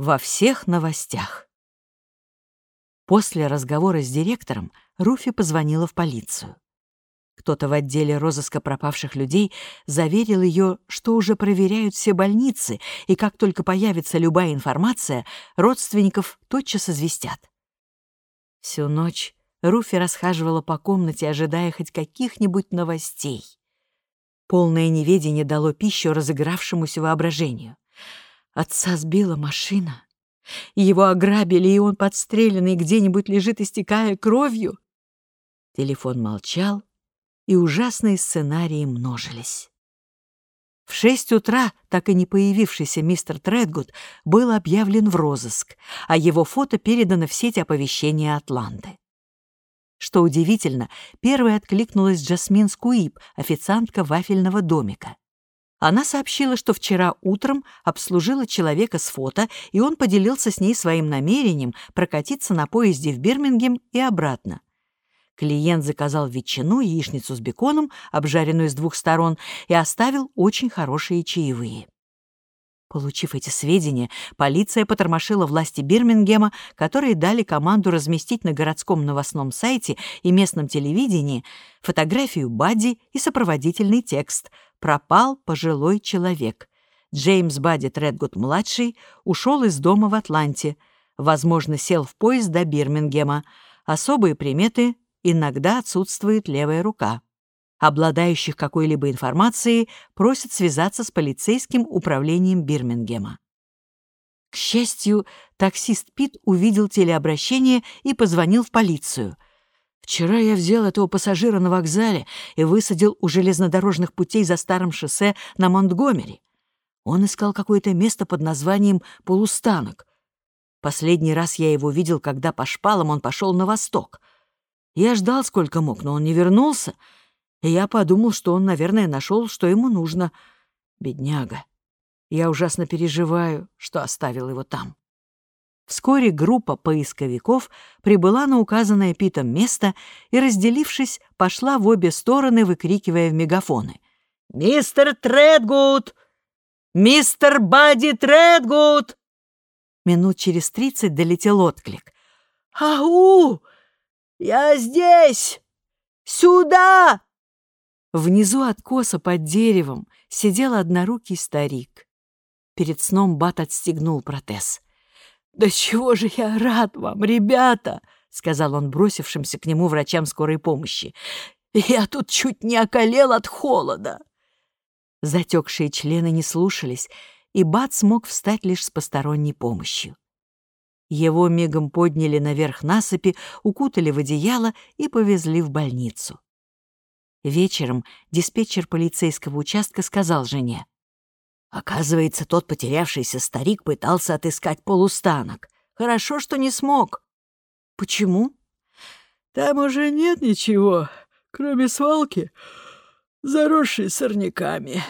во всех новостях. После разговора с директором Руфи позвонила в полицию. Кто-то в отделе розыска пропавших людей заверил ее, что уже проверяют все больницы, и как только появится любая информация, родственников тотчас известят. Всю ночь Руфи расхаживала по комнате, ожидая хоть каких-нибудь новостей. Полное неведение дало пищу разыгравшемуся воображению. Отца сбила машина. Его ограбили, и он подстреленный где-нибудь лежит, истекая кровью. Телефон молчал, и ужасные сценарии множились. В шесть утра так и не появившийся мистер Тредгуд был объявлен в розыск, а его фото передано в сеть оповещения Атланты. Что удивительно, первой откликнулась Джасмин Скуип, официантка вафельного домика. Она сообщила, что вчера утром обслужила человека с фото, и он поделился с ней своим намерением прокатиться на поезде в Бирмингем и обратно. Клиент заказал ветчину, яичницу с беконом, обжаренную с двух сторон, и оставил очень хорошие чаевые. Получив эти сведения, полиция потормошила власти Бирмингема, которые дали команду разместить на городском новостном сайте и местном телевидении фотографию Бадди и сопроводительный текст «Пропал пожилой человек». Джеймс Бадди Тредгуд-младший ушел из дома в Атланте, возможно, сел в поезд до Бирмингема. Особые приметы иногда отсутствует левая рука. Обладающих какой-либо информацией просят связаться с полицейским управлением Бирмингема. К счастью, таксист Пит увидел телеобращение и позвонил в полицию. «Вчера я взял этого пассажира на вокзале и высадил у железнодорожных путей за старым шоссе на Монтгомери. Он искал какое-то место под названием «Полустанок». Последний раз я его видел, когда по шпалам он пошел на восток. Я ждал сколько мог, но он не вернулся, и я подумал, что он, наверное, нашел, что ему нужно. Бедняга. Я ужасно переживаю, что оставил его там. Вскоре группа поисковиков прибыла на указанное Питом место и, разделившись, пошла в обе стороны, выкрикивая в мегафоны. «Мистер Тредгуд! Мистер Бадди Тредгуд!» Минут через тридцать долетел отклик. «Ау! «Я здесь! Сюда!» Внизу откоса под деревом сидел однорукий старик. Перед сном Бат отстегнул протез. «Да чего же я рад вам, ребята!» — сказал он бросившимся к нему врачам скорой помощи. «Я тут чуть не околел от холода!» Затекшие члены не слушались, и Бат смог встать лишь с посторонней помощью. Его мигом подняли наверх насыпи, укутали в одеяло и повезли в больницу. Вечером диспетчер полицейского участка сказал жене. «Оказывается, тот потерявшийся старик пытался отыскать полустанок. Хорошо, что не смог». «Почему?» «Там уже нет ничего, кроме свалки, заросшей сорняками»,